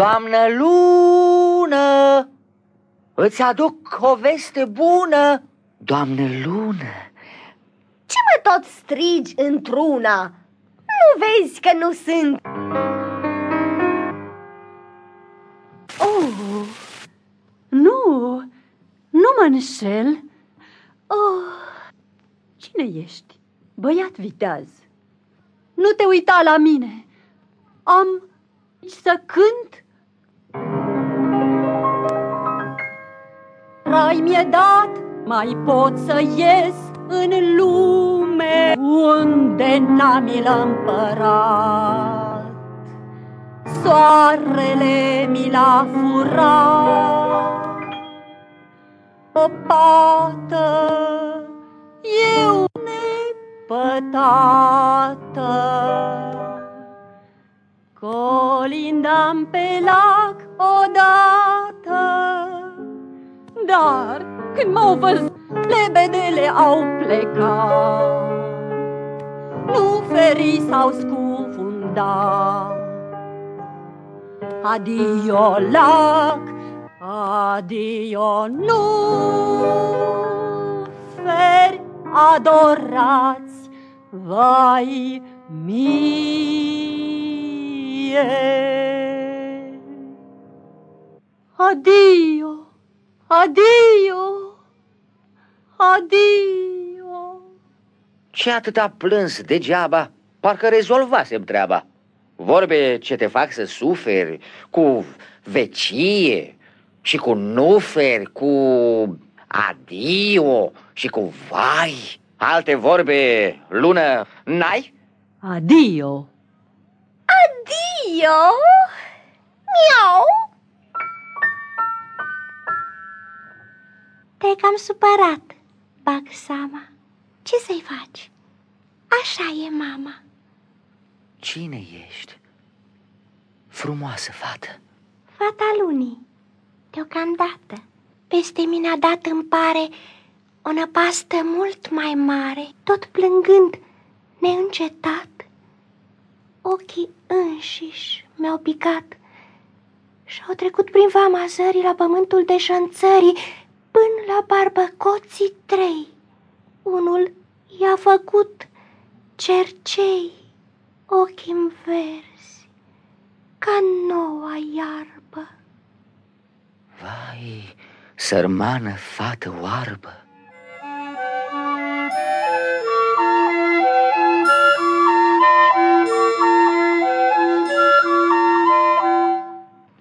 lună, doamnă lună, îți aduc o veste bună, doamnă lună. Ce mă tot strigi într-una? Nu vezi că nu sunt? Oh, nu, nu mă înșel. Oh, cine ești? Băiat viteaz. Nu te uita la mine. Am să cânt. Dat, mai pot să ies în lume unde n-am împărat. Soarele mi l-a furat. O pată eu nepătată. Colindam pe lac odată, dar când m-au văzut, lebedele au plecat. Nu ferii s-au scufundat. Adio lac, adio nu feri adorați, vai mie. Adio, adio, adio. Ce atâta plâns degeaba? Parcă rezolvasem treaba. Vorbe ce te fac să suferi cu vecie și cu nuferi, cu adio și cu vai. Alte vorbe, lună, n-ai? Adio. Adio! Te-ai cam supărat, bag seama. Ce să-i faci? Așa e mama. Cine ești? Frumoasă fată. Fata lunii, deocamdată. Peste mine a dat îmi pare o năpastă mult mai mare, tot plângând, neîncetat. Ochii înșiși mi-au picat și-au trecut prin vama zării la pământul de șanțării până la barbăcoții trei. Unul i-a făcut cercei, ochii verzi, ca noua iarbă. Vai, sărmană fată oarbă.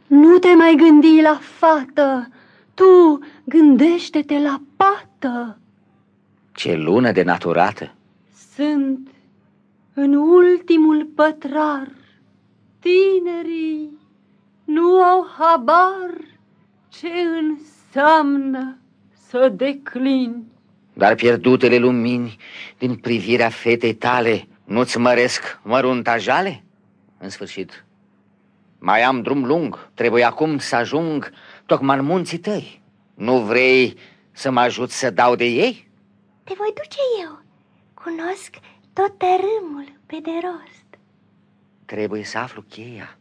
Nu te mai gândi la fată, tu gândește-te la pată. Ce lună de naturată! Sunt în ultimul pătrar, tinerii nu au habar ce înseamnă să declin. Dar pierdutele lumini din privirea fetei tale nu-ți măresc mărunta jale? În sfârșit, mai am drum lung, trebuie acum să ajung tocmai în munții tăi. Nu vrei să mă ajut să dau de ei? Te voi duce eu. Cunosc tot tărâmul pe de rost. Trebuie să aflu cheia.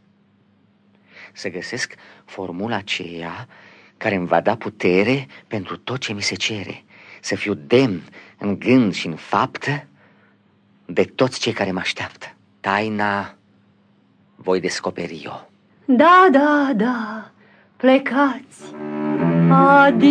Să găsesc formula aceea care îmi va da putere pentru tot ce mi se cere. Să fiu demn în gând și în faptă de toți cei care mă așteaptă. Taina voi descoperi eu. Da, da, da, plecați. Adio.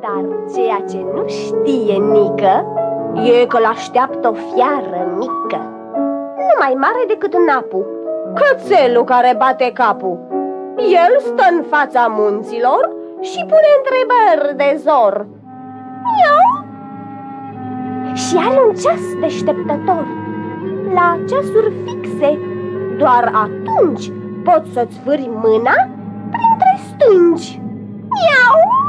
Dar ceea ce nu știe Nică e că l-așteaptă o fiară mică, nu mai mare decât napul, cățelul care bate capul. El stă în fața munților și pune întrebări de zor. Iau! Și are un ceas deșteptător. La ceasuri fixe, doar atunci poți să-ți fâri mâna printre stângi. Iau!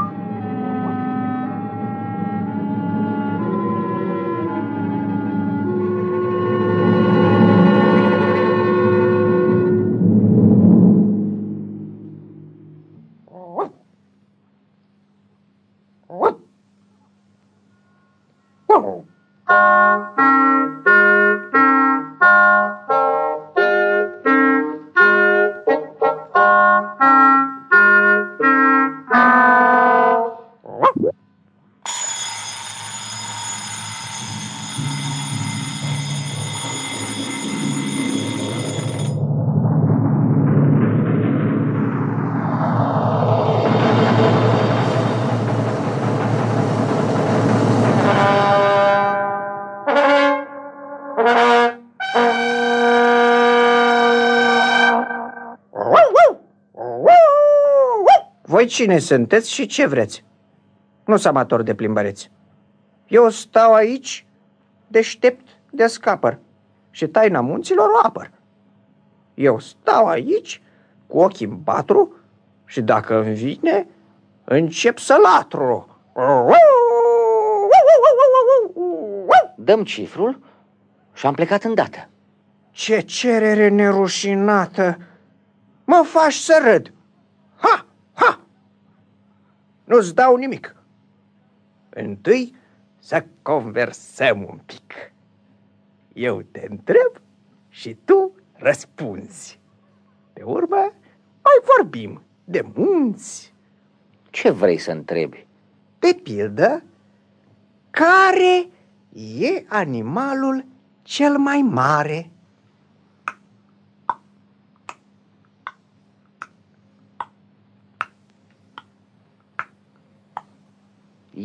Voi cine sunteți și ce vreți? Nu sunt amator de plimbăreți. Eu stau aici, deștept de scapăr și taina munților o apăr. Eu stau aici, cu ochii în patru și dacă îmi vine, încep să latru. Dăm cifrul și am plecat îndată. Ce cerere nerușinată! Mă faci să râd! Ha! Ha! Nu-ți dau nimic. Întâi să conversăm un pic. Eu te întreb și tu răspunzi. Pe urmă mai vorbim de munți. Ce vrei să întrebi? De pildă, care e animalul cel mai mare?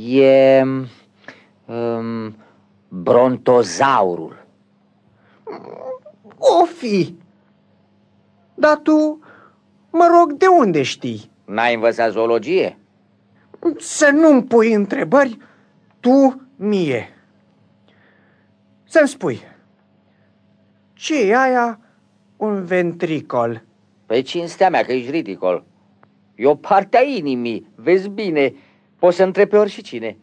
E um, brontozaurul. O fi. Dar tu, mă rog, de unde știi? N-ai învățat zoologie? Să nu-mi pui întrebări tu mie. Să-mi spui, ce e aia un ventricol? Pe cinstea mea că ești ridicol. E o parte a inimii, vezi bine, poți să întrebi pe oricine.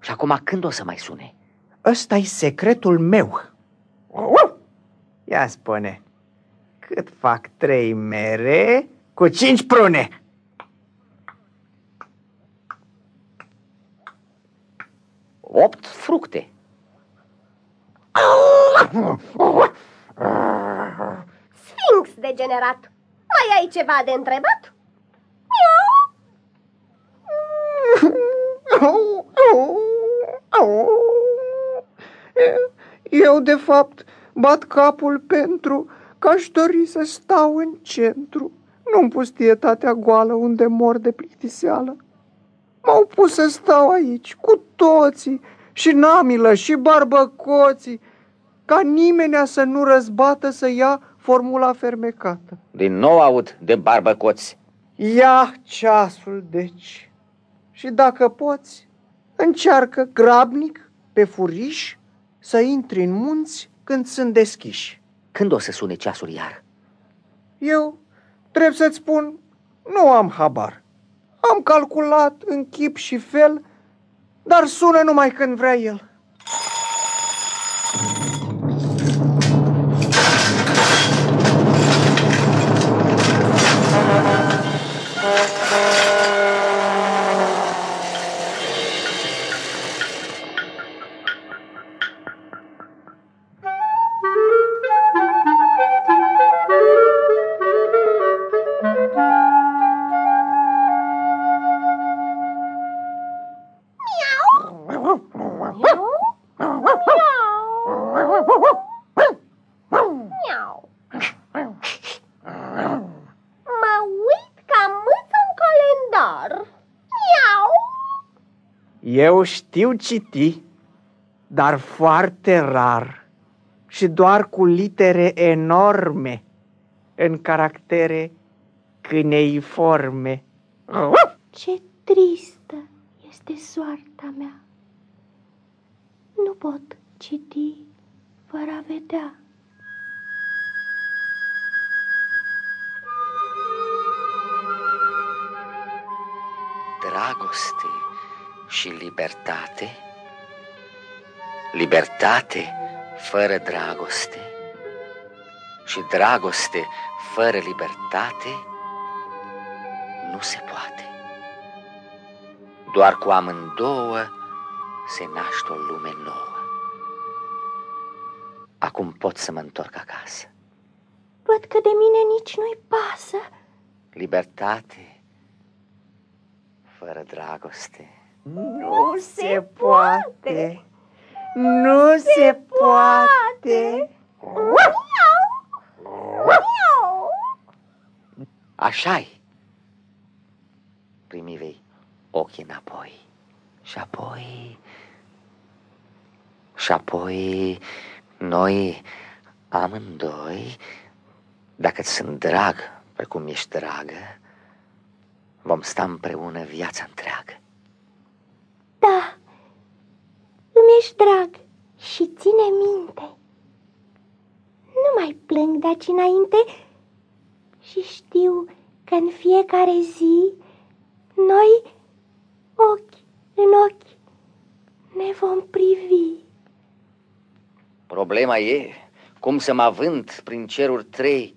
Și acum când o să mai sune? ăsta e secretul meu. Ia spune, cât fac trei mere cu cinci prune? Opt fructe. Sfinx degenerat. Mai ai ceva de întrebat? Eu, de fapt, bat capul pentru că aș dori să stau în centru, nu în pustietatea goală unde mor de plictiseală. M-au pus să stau aici, cu toții, și namilă, și barbăcoții, ca nimenea să nu răzbată să ia formula fermecată. Din nou aud de barbăcoți. Ia ceasul, deci, și dacă poți, încearcă grabnic, pe furiș, să intri în munți când sunt deschiși. Când o să sune ceasul iar? Eu, trebuie să-ți spun, nu am habar. Am calculat în chip și fel, dar sună numai când vrea el. Eu știu citi, dar foarte rar și doar cu litere enorme în caractere câneiforme. Ce tristă este soarta mea. Nu pot citi fără a vedea. Dragoste și libertate Libertate fără dragoste și dragoste fără libertate nu se poate. Doar cu amândouă se naște o lume nouă. Acum pot să mă întorc acasă. Văd că de mine nici nu-i pasă. Libertate fără dragoste. Nu se poate. Nu se poate. Așa-i. Primi vei ochii înapoi. Și apoi... Și apoi noi amândoi, dacă sunt drag, precum ești dragă, vom sta împreună viața întreagă. Da, îmi ești drag și ține minte. Nu mai plâng de aici înainte și știu că în fiecare zi noi, ochi în ochi, ne vom privi. Problema e cum să mă avânt prin ceruri trei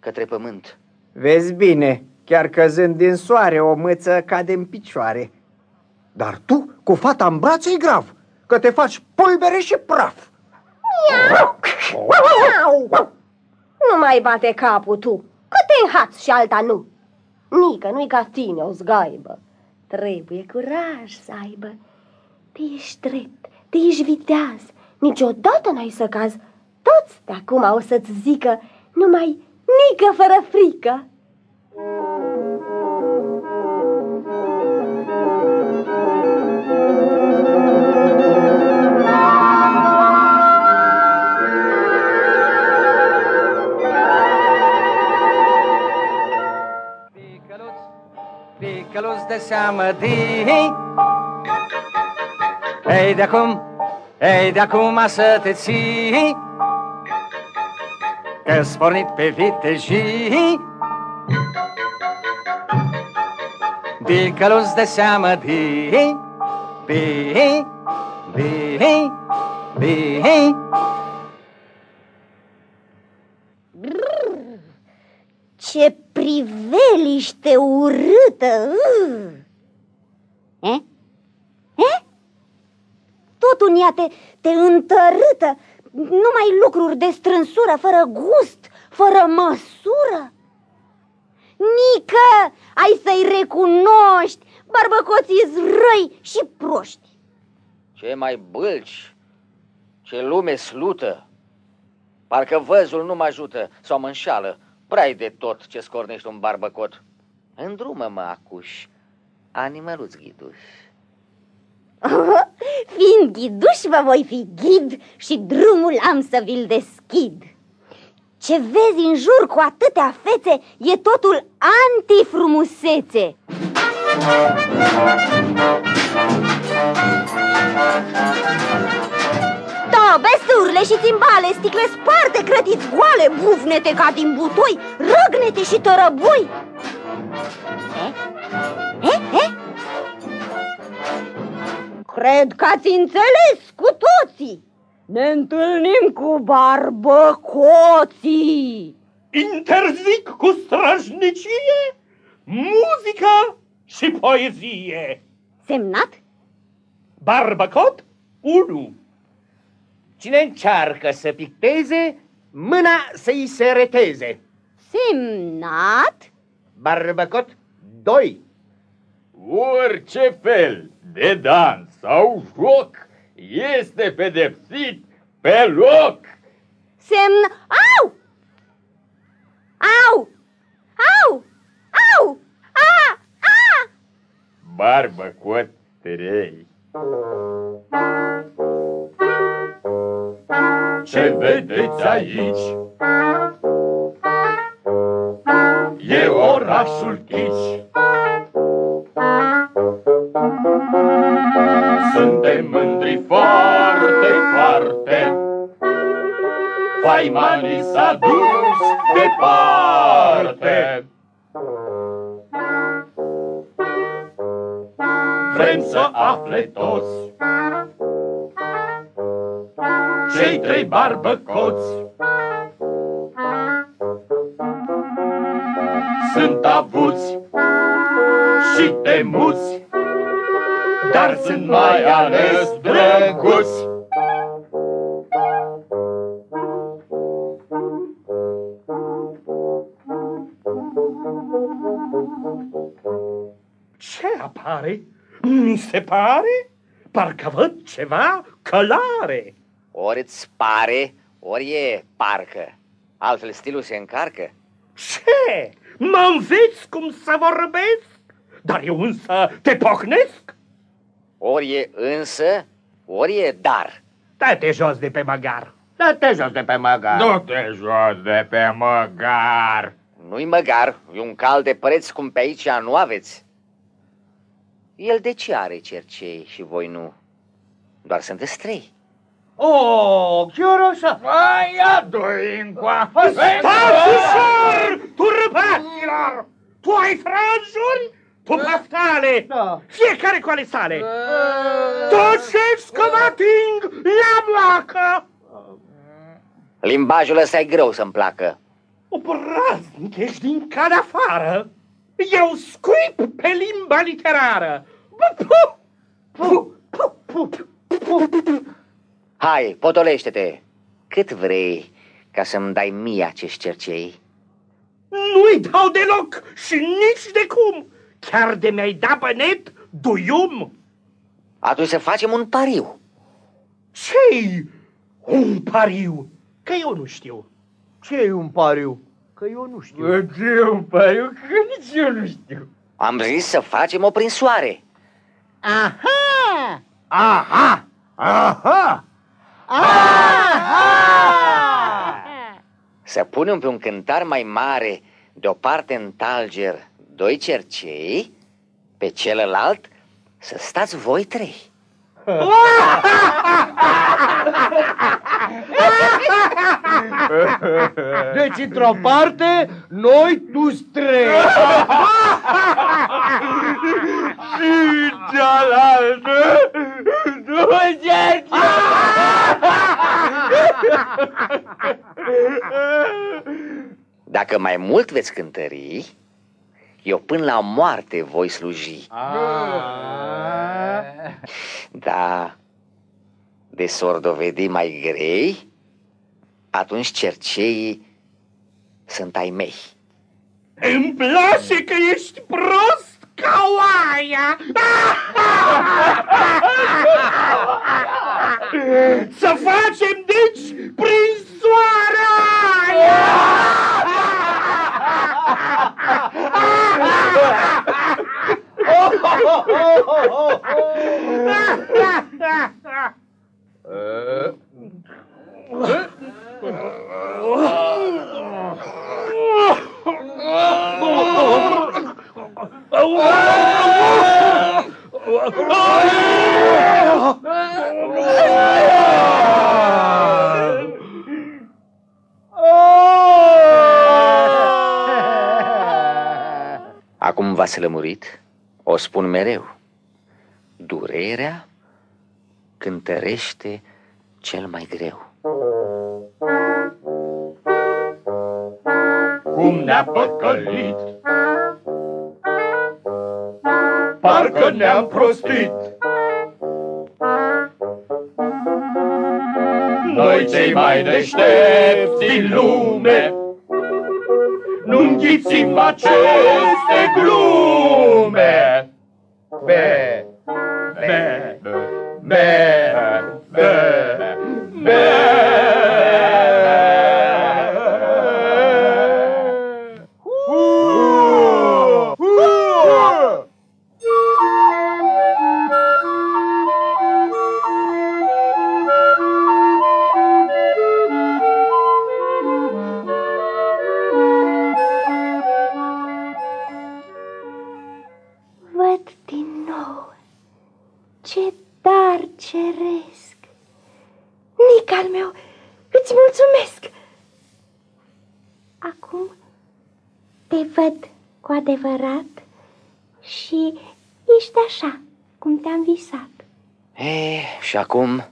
către pământ. Vezi bine, chiar căzând din soare, o mâță cade în picioare. Dar tu, cu fata în brațe, e grav, că te faci pulbere și praf. Nu mai bate capul tu, că te înhați și alta nu. Nică, nu-i ca tine o zgaibă. Trebuie curaj să aibă. Te ești drept, te ești viteaz, niciodată n-ai să caz. Toți de acum o să-ți zică numai nică fără frică. Picăluț de seamă din Ei de acum, ei de acum să te ții. Că-s pornit pe vitejii. Picăluț de seamă din Bi, bi, bi Ce priveliște urâtă! Eh? Eh? Totul în ea te, te întărâtă, numai lucruri de strânsură, fără gust, fără măsură. Nică, ai să-i recunoști, barbăcoții răi și proști. Ce mai bâlci, ce lume slută, parcă văzul nu mă ajută sau mă înșală, prea de tot ce scornești un barbăcot. Îndrumă-mă acuși, animăluț ghiduș. Fiind ghiduș, vă voi fi ghid și drumul am să vi-l deschid. Ce vezi în jur cu atâtea fețe e totul antifrumusețe. Tobe, surle și țimbale, sticle sparte, crătiți goale, bufnete ca din butoi, răgnete și tărăboi. Eh? Eh? Eh? Cred că ați înțeles cu toții. Ne întâlnim cu barbăcoții. Interzic cu străjnicie muzica și poezie. Semnat? Barbăcot 1. Cine încearcă să picteze, mâna să-i se reteze. Semnat? Barbăcot 2. Orice fel de dans sau joc este pedepsit pe loc. Semn... Au! Au! Au! Au! A! A! Barbăcot 3. Ce vedeți aici? E orașul Chici. Suntem mândri foarte, foarte Faima ni s-a dus departe Vrem să afle toți cei trei barbăcoți. Sunt avuți și temuți, dar sunt mai ales drăguți. Ce apare? Mi se pare? Parcă văd ceva călare. Ori îți pare, ori e parcă. Altfel stilul se încarcă. Ce? Mă înveți cum să vorbesc? Dar eu însă te pocnesc? Ori e însă, ori e dar. Dă-te jos de pe măgar. Dă-te jos de pe măgar. Du-te jos de pe măgar. Nu-i măgar, e un cal de preț cum pe aici nu aveți. El de ce are cercei și voi nu? Doar sunteți trei. Oh, chiar așa? Mai adu-i încoa. Stați ușor, turbaților! Tu ai franjuri? Tu paftale! Da. Fiecare cu ale sale! Toți șefți că mă ating la bloacă! Limbajul ăsta e greu să-mi placă. Obraznic ești din ca de afară! Eu scuip pe limba literară! Pu, pu, pu, pu, pu, pu. Hai, potolește-te. Cât vrei ca să-mi dai mie acești cercei? Nu-i dau deloc și nici de cum! Chiar de mi-ai dat bănet, duium! Atunci să facem un pariu. Ce-i un pariu? Că eu nu știu. ce e un pariu? Că eu nu știu. Ce un pariu? Că nici eu nu știu. Am zis să facem o prinsoare. Aha! Aha! Aha! Să punem pe un cântar mai mare, de o parte în talger, doi cercei, pe celălalt să stați voi trei. Deci, într-o parte, noi tu trei. Și cealaltă, doi cerci. Dacă mai mult veți cântări, eu până la moarte voi sluji. Da, de s-or dovedi mai grei, atunci cerceii sunt ai mei. Îmi place că ești prost ca oaia! Să v-ați lămurit, o spun mereu. Durerea cântărește cel mai greu. Cum ne-a păcălit Parcă ne-am prostit Noi cei mai deștepți din lume Nu înghițim aceste glume. Be, adevărat și ești așa cum te-am visat. E, și acum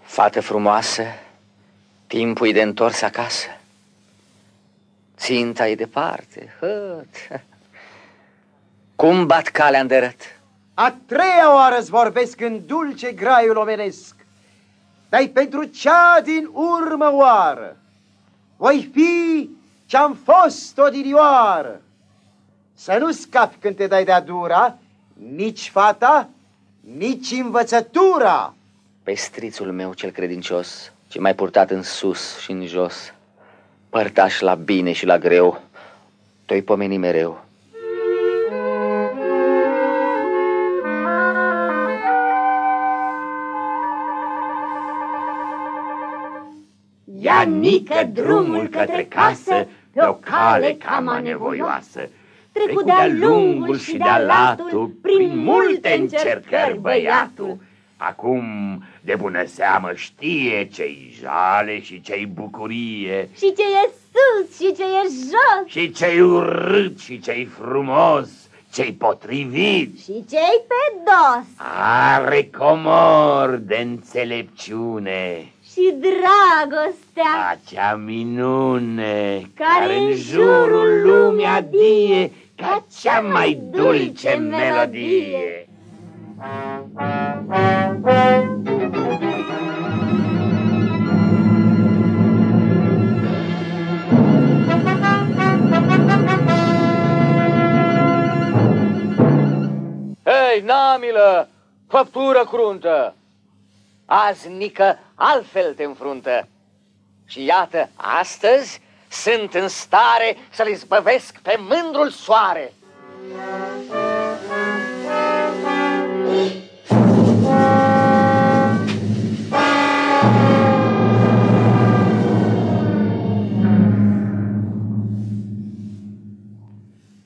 Fată frumoasă, timpul e de întors acasă. Ținta e departe, hăt. Cum bat calea îndărăt? A treia oară îți vorbesc în dulce graiul omenesc, dar pentru cea din urmă oară. Voi fi ce-am fost odinioară. Să nu scapi când te dai de-a dura, nici fata, nici învățătura. Pestrițul meu cel credincios, ce mai purtat în sus și în jos, părtaș la bine și la greu, te-i pomeni mereu. Ia nică drumul către casă, pe o cale cam anevoioasă. Trecu de-a lungul și de-a latul, prin multe încercări băiatul. Acum, de bună seamă, știe ce-i jale și ce-i bucurie. Și ce e sus și ce e jos. Și ce-i urât și ce-i frumos, ce-i potrivit. Și ce-i pe dos. Are comor de înțelepciune și dragostea. Acea minune care, care în jurul lumii adie ca cea mai dulce melodie. Hei, namilă, făptură cruntă! Azi, Nică, altfel te înfruntă. Și iată, astăzi sunt în stare să-l izbăvesc pe mândrul soare.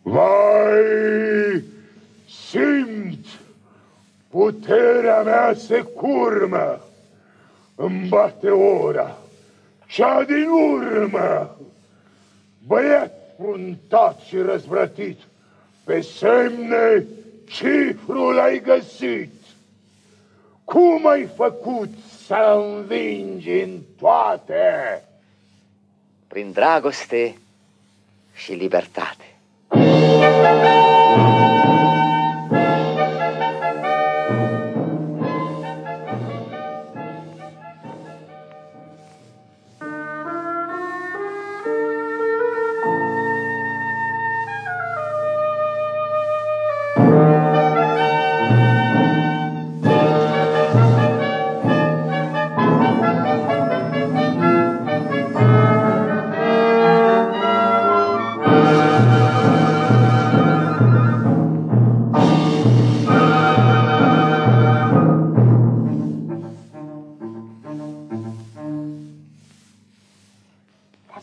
Vai, simt, puterea mea se curmă îmi bate ora. Cea din urmă, băiat fruntat și răzvrătit, pe semne cifrul ai găsit. Cum ai făcut să învingi în toate? Prin dragoste și libertate.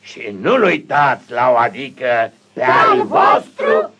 Și nu-l uitați la o adică pe al vostru